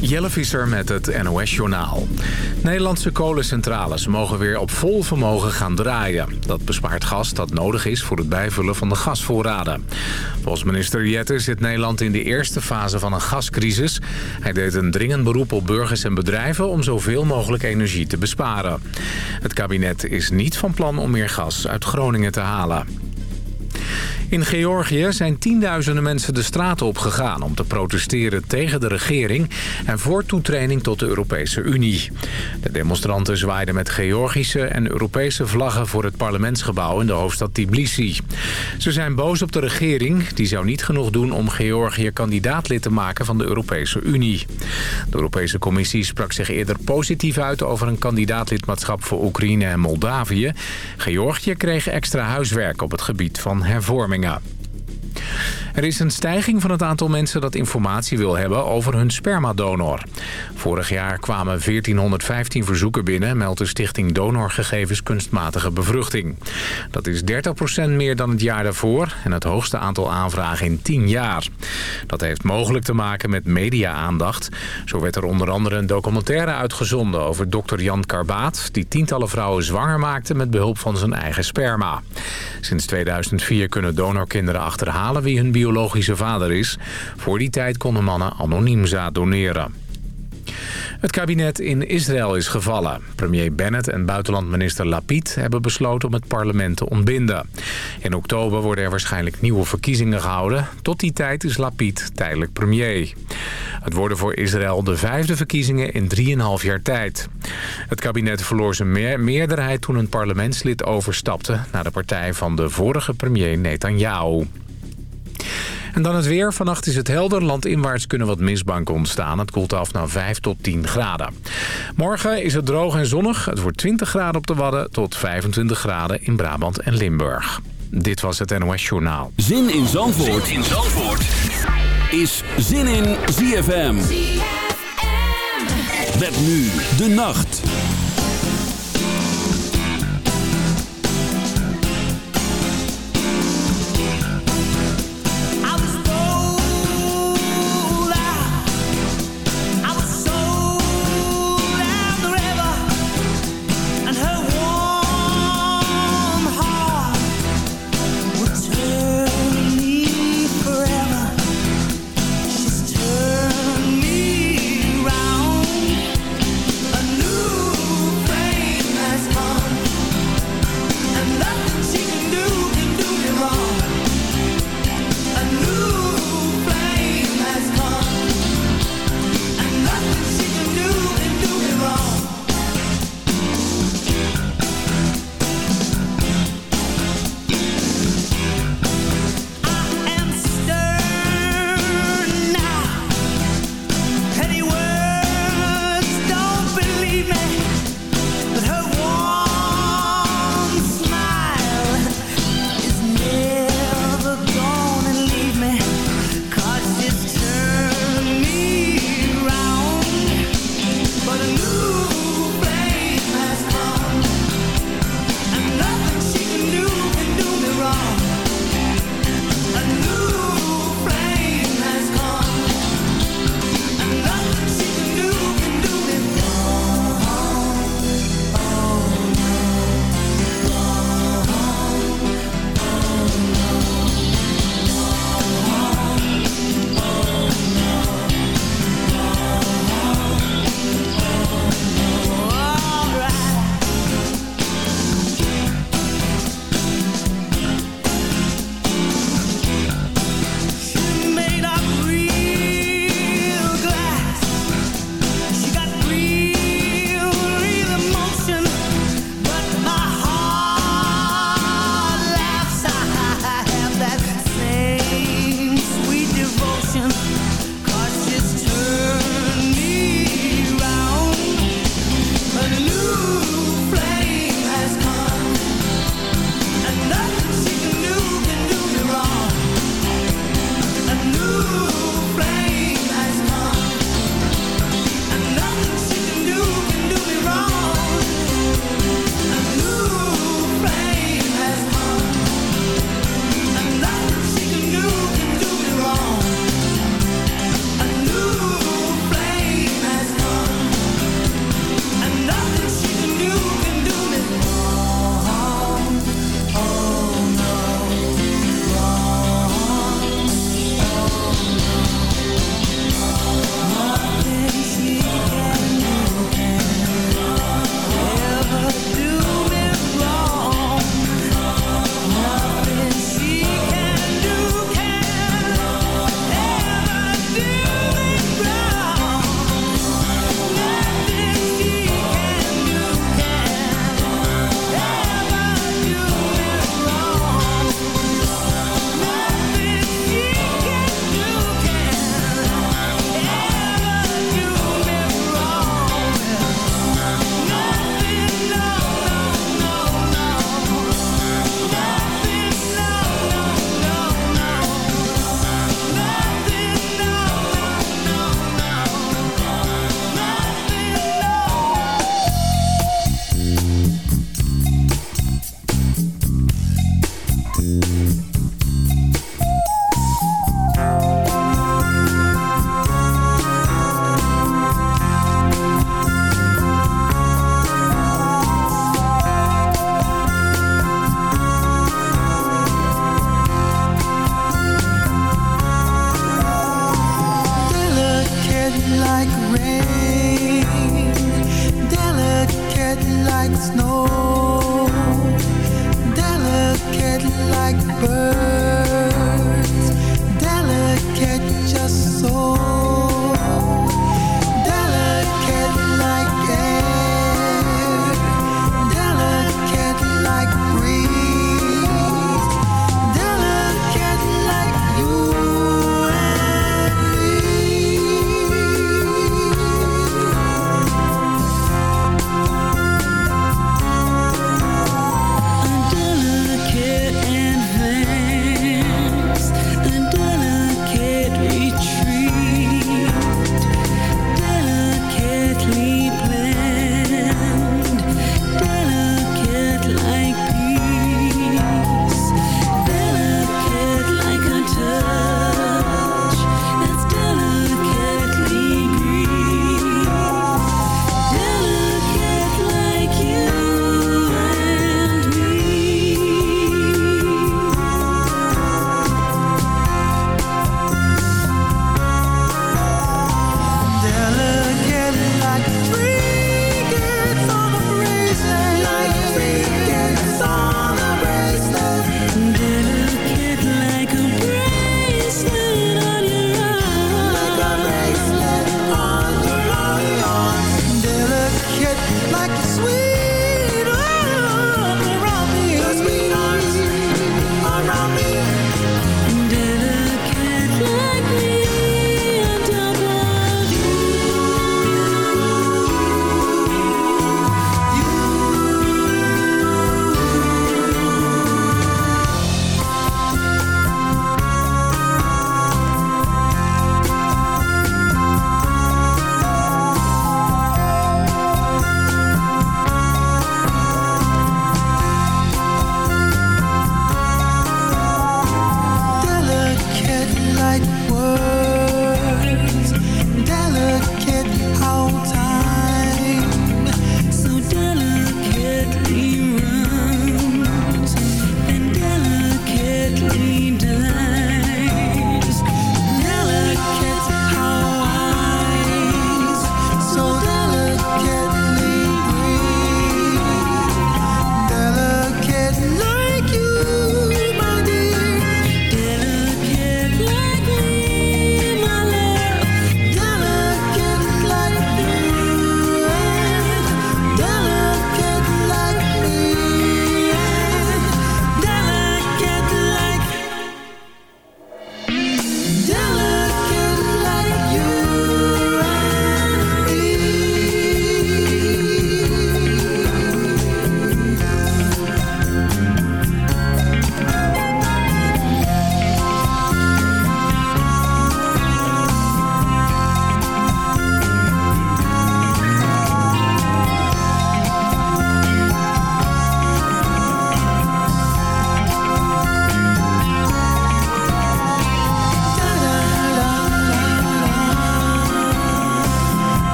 Jelle Visser met het NOS-journaal. Nederlandse kolencentrales mogen weer op vol vermogen gaan draaien. Dat bespaart gas dat nodig is voor het bijvullen van de gasvoorraden. Volgens minister Jette zit Nederland in de eerste fase van een gascrisis. Hij deed een dringend beroep op burgers en bedrijven om zoveel mogelijk energie te besparen. Het kabinet is niet van plan om meer gas uit Groningen te halen. In Georgië zijn tienduizenden mensen de straat op gegaan om te protesteren tegen de regering en voor toetreding tot de Europese Unie. De demonstranten zwaaiden met Georgische en Europese vlaggen voor het parlementsgebouw in de hoofdstad Tbilisi. Ze zijn boos op de regering, die zou niet genoeg doen om Georgië kandidaatlid te maken van de Europese Unie. De Europese Commissie sprak zich eerder positief uit over een kandidaatlidmaatschap voor Oekraïne en Moldavië. Georgië kreeg extra huiswerk op het gebied van hervorming. Up. Er is een stijging van het aantal mensen dat informatie wil hebben over hun spermadonor. Vorig jaar kwamen 1415 verzoeken binnen, meldt de stichting Donorgegevens Kunstmatige Bevruchting. Dat is 30% meer dan het jaar daarvoor en het hoogste aantal aanvragen in 10 jaar. Dat heeft mogelijk te maken met media-aandacht. Zo werd er onder andere een documentaire uitgezonden over dokter Jan Karbaat... die tientallen vrouwen zwanger maakte met behulp van zijn eigen sperma. Sinds 2004 kunnen donorkinderen achterhalen wie hun biologische vader is. Voor die tijd konden mannen anoniem zaad doneren. Het kabinet in Israël is gevallen. Premier Bennett en buitenlandminister Lapid hebben besloten om het parlement te ontbinden. In oktober worden er waarschijnlijk nieuwe verkiezingen gehouden. Tot die tijd is Lapid tijdelijk premier. Het worden voor Israël de vijfde verkiezingen in 3,5 jaar tijd. Het kabinet verloor zijn meerderheid toen een parlementslid overstapte... naar de partij van de vorige premier Netanyahu. En dan het weer. Vannacht is het helder. Landinwaarts kunnen wat mistbanken ontstaan. Het koelt af naar 5 tot 10 graden. Morgen is het droog en zonnig. Het wordt 20 graden op de Wadden tot 25 graden in Brabant en Limburg. Dit was het NOS Journaal. Zin in Zandvoort, zin in Zandvoort. is Zin in ZFM. ZFM. Met nu de nacht.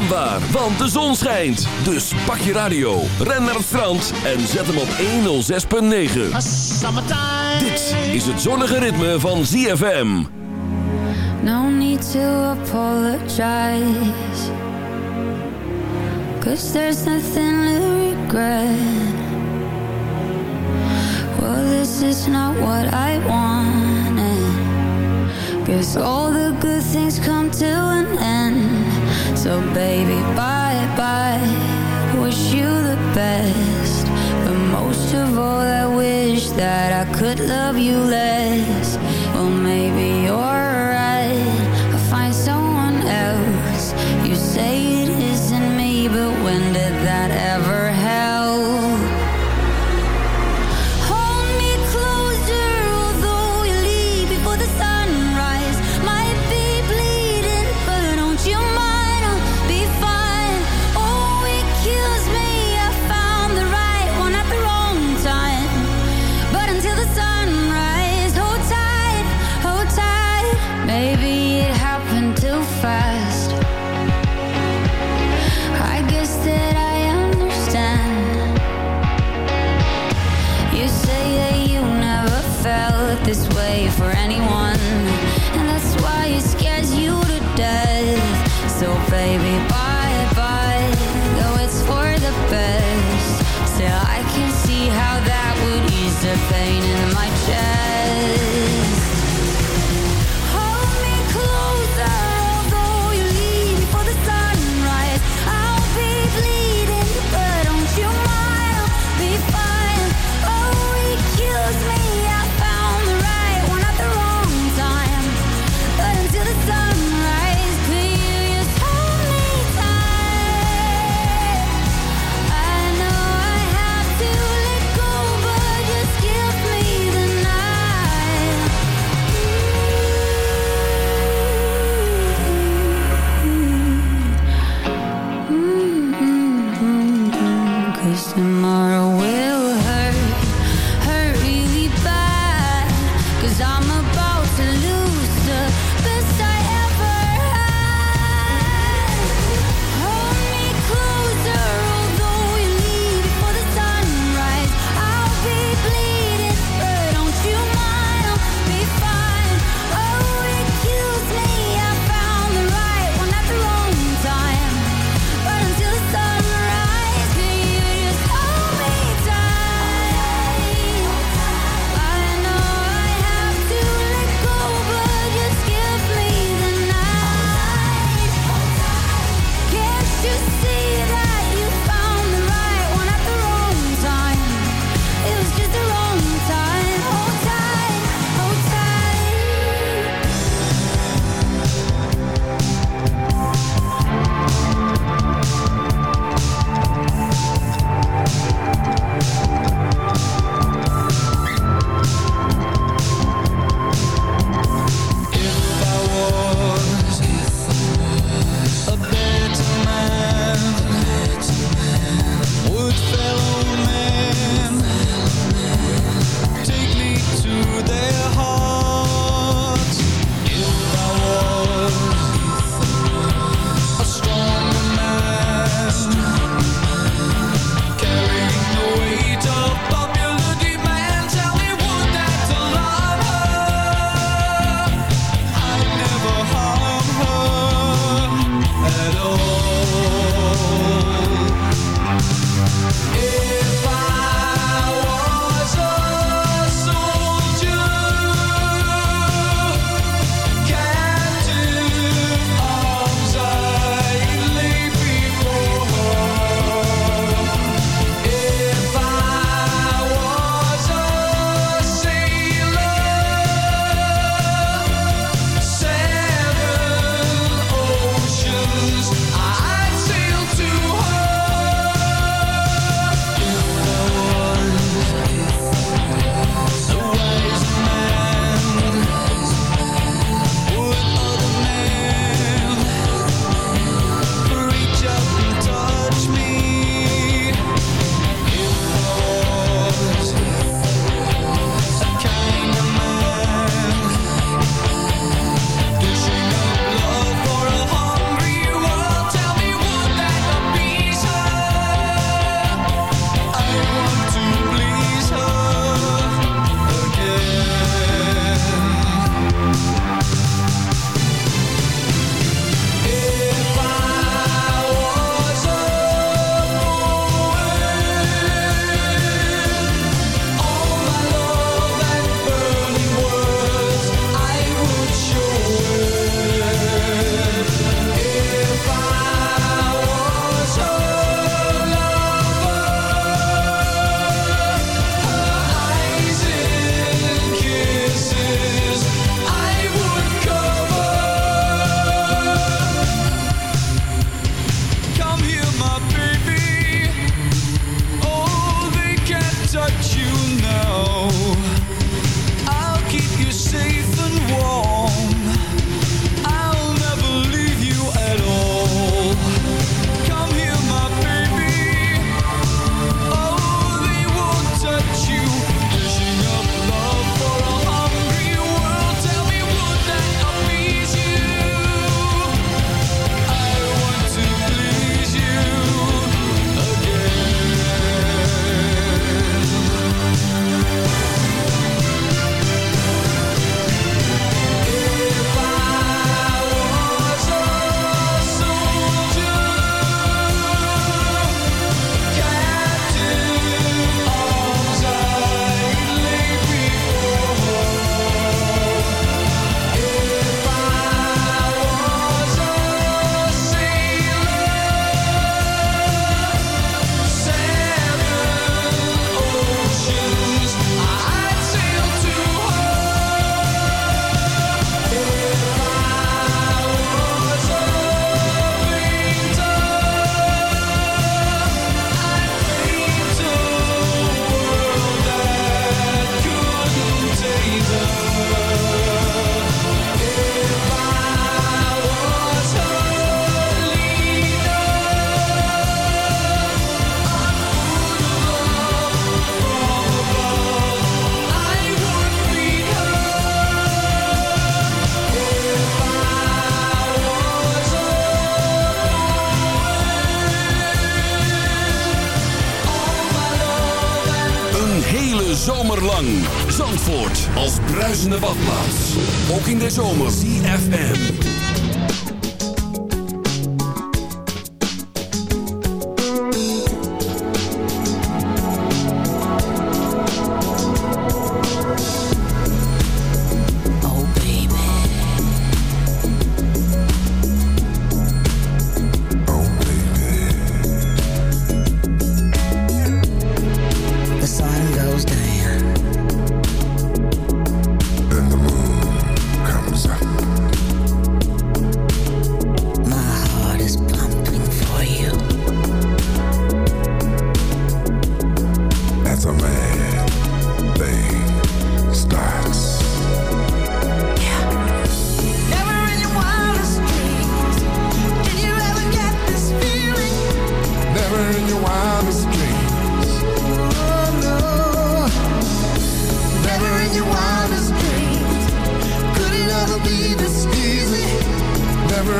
Naam want de zon schijnt. Dus pak je radio, ren naar het strand en zet hem op 106.9. Dit is het zonnige ritme van ZFM. No need to apologize. Cause there's nothing to regret. Well, this is not what I wanted. Guess all the good things come to an end. So baby, bye-bye Wish you the best. But most of all I wish that I could love you less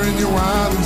in your eyes.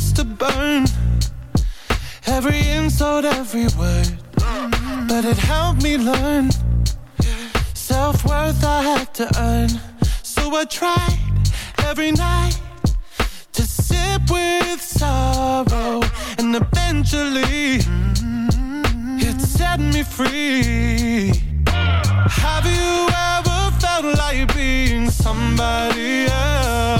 To burn every insult, every word, but it helped me learn self worth I had to earn. So I tried every night to sip with sorrow, and eventually it set me free. Have you ever felt like being somebody else?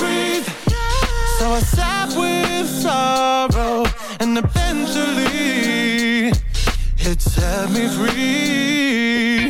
I sat with sorrow, and eventually it set me free.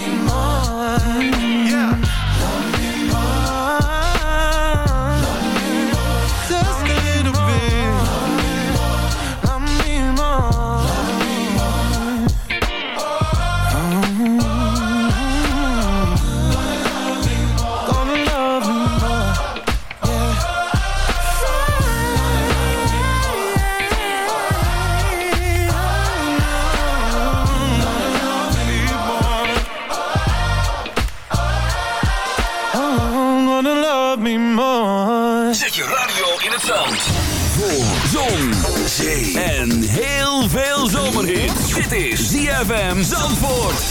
ZFM Zandvoort.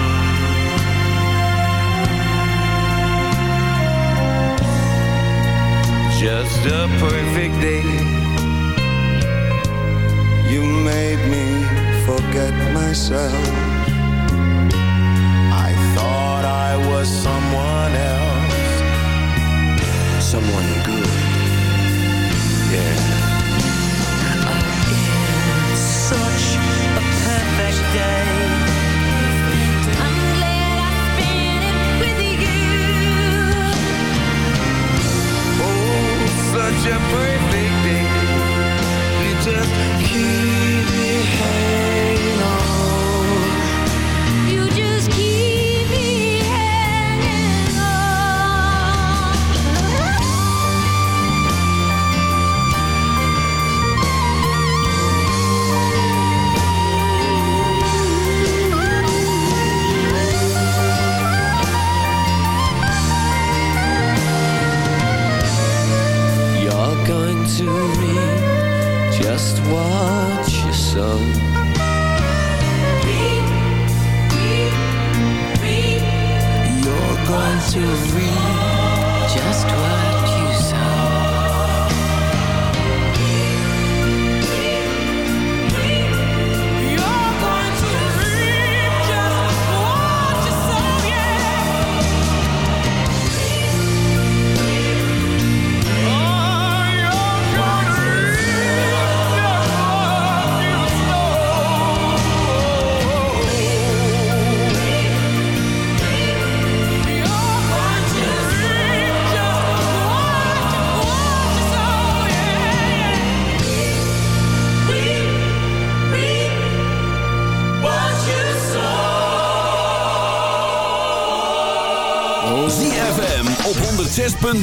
A perfect day. You made me forget myself. Such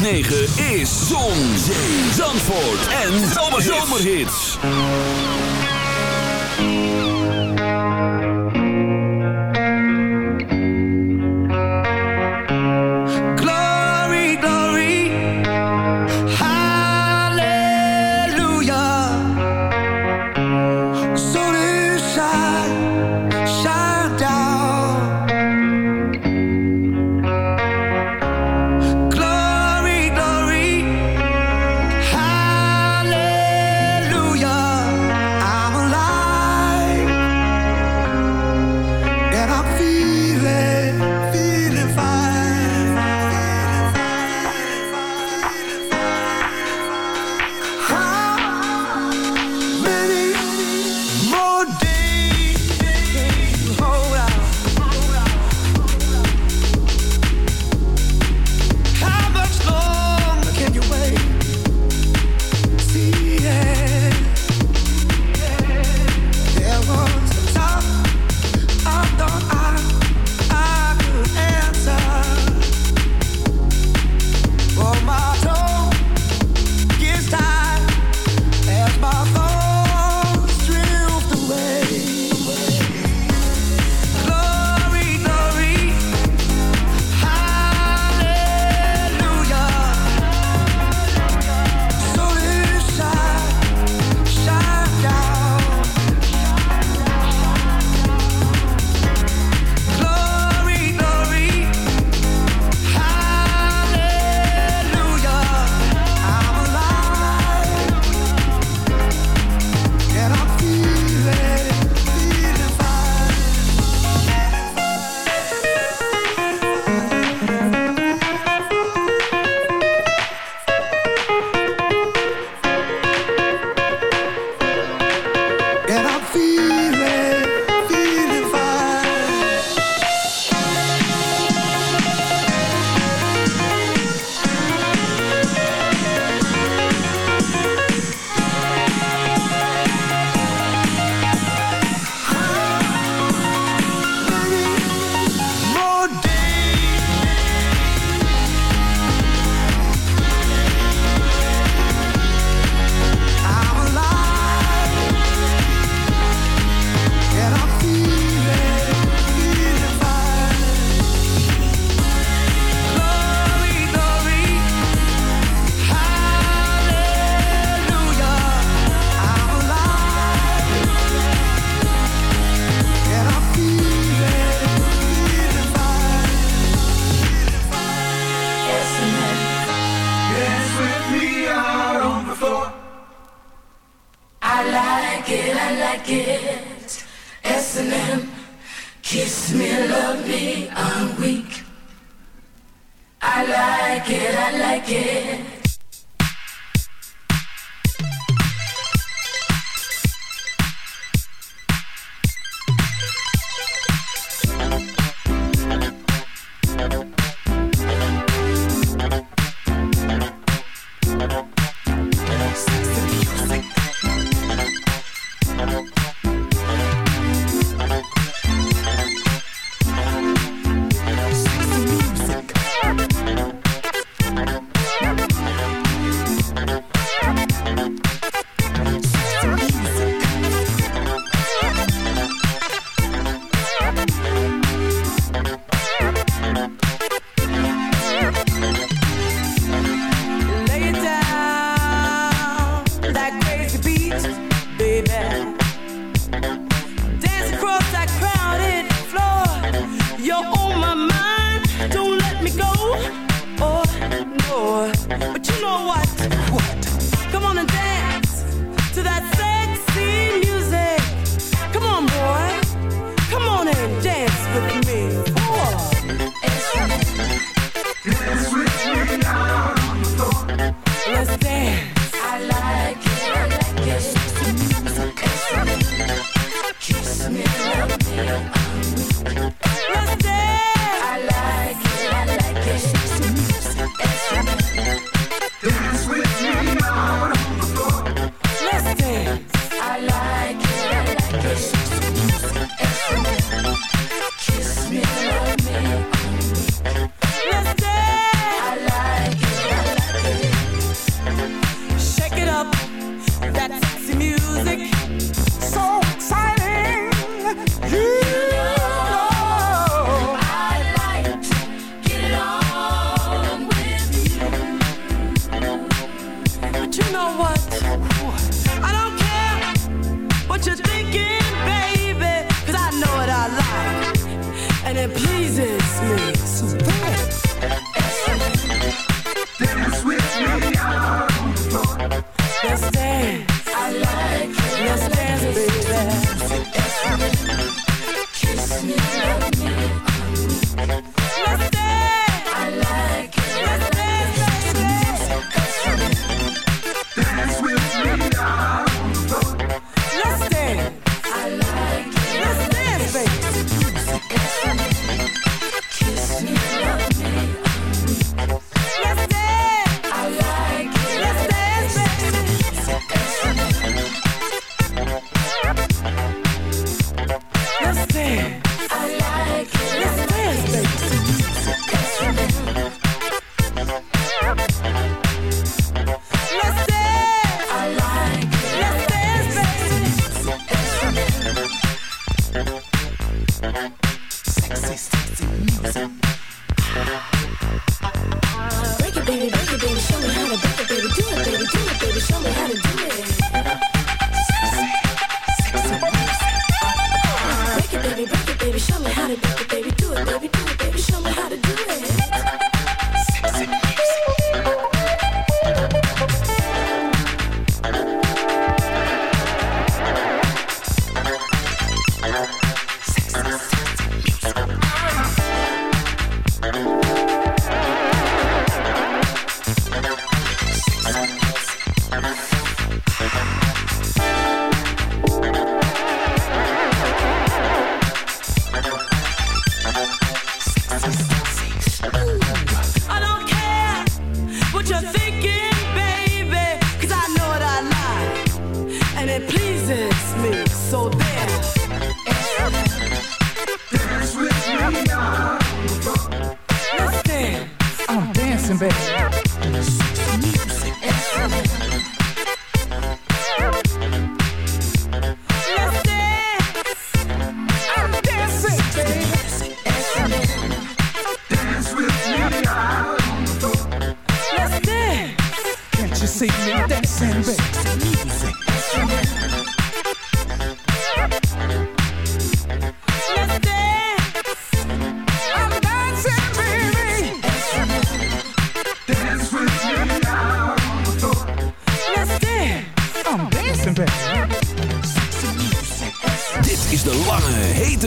106.9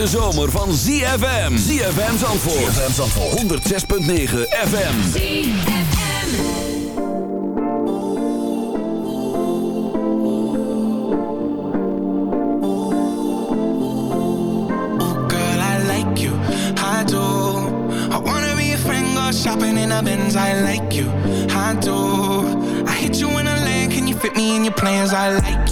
hete zomer van ZFM. ZFM Zandvoort. ZFM Zandvoort. 106.9 FM. ZFM. Oh girl, I like you. I do. I wanna be a friend, go shopping in a Benz. I like you. I do. I hit you in a lane can you fit me in your plans? I like you.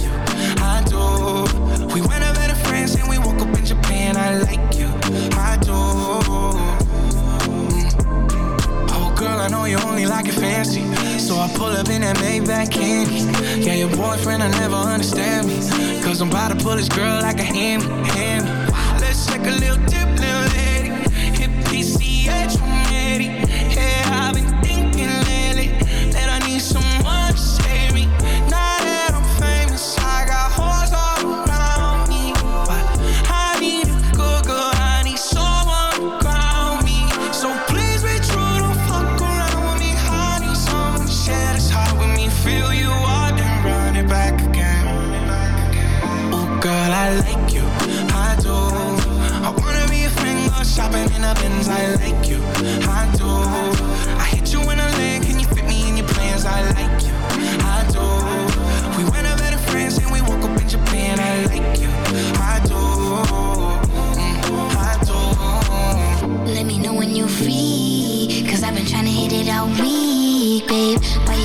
fancy. So I pull up in that Maybach candy. Yeah, your boyfriend, I never understand me. Cause I'm about to pull this girl like a hand, hammy. Let's take a little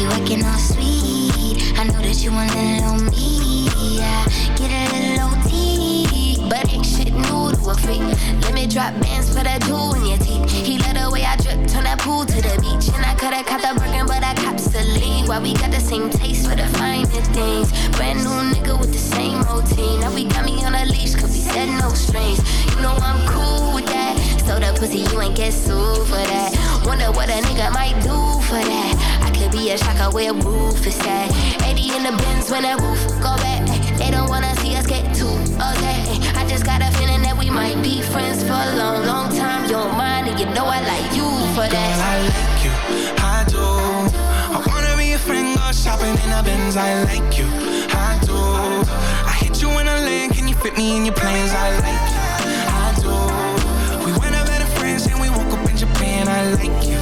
working all sweet. I know that you want a little me. Yeah, get a little OT. But ain't shit new to a freak. Let me drop bands for that jewel in your teeth. He led the way I dripped, turn that pool to the beach. And I coulda caught the Birkin, but I cops the lead. Why we got the same taste for the finer things? Brand new nigga with the same routine. Now we got me on a leash, cause we said no strings. You know I'm cool with that. So the pussy, you ain't get sued for that. Wonder what a nigga might do for that. Could be a shocker where roof is at. 80 in the bins when that roof go back. They don't wanna see us get too okay. I just got a feeling that we might be friends for a long, long time. You're mine, and you know I like you for that. Girl, I like you, I do. I wanna be a friend, go shopping in the Benz. I like you, I do. I hit you in a lane, can you fit me in your plans? I like you, I do. We went out better friends and we woke up in Japan. I like you,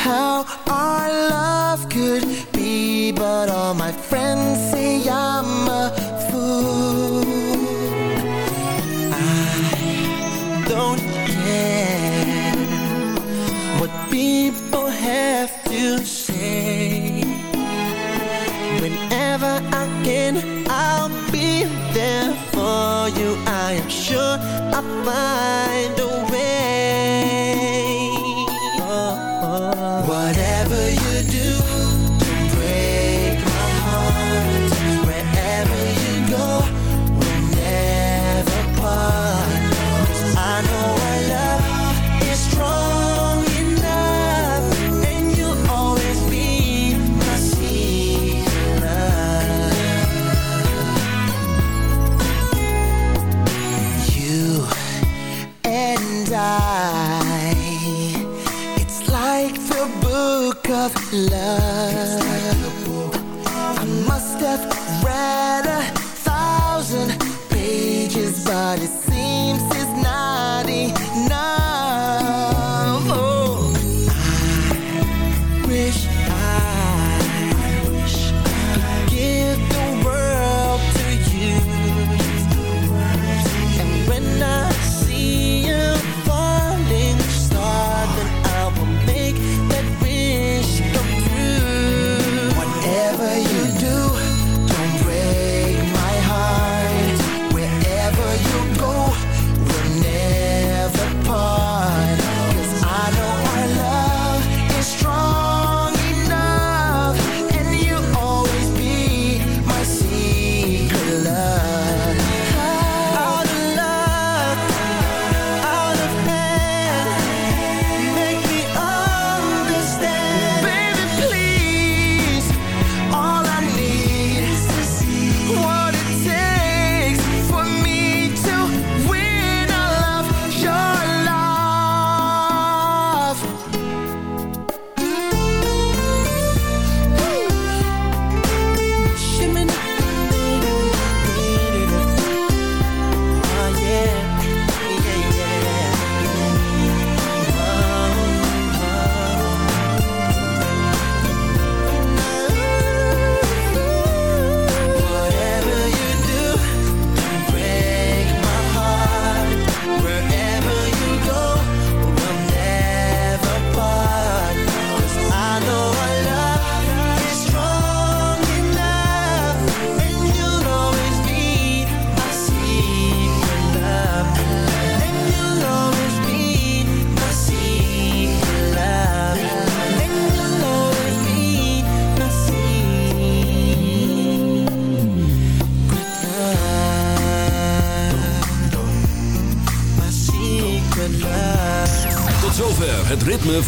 how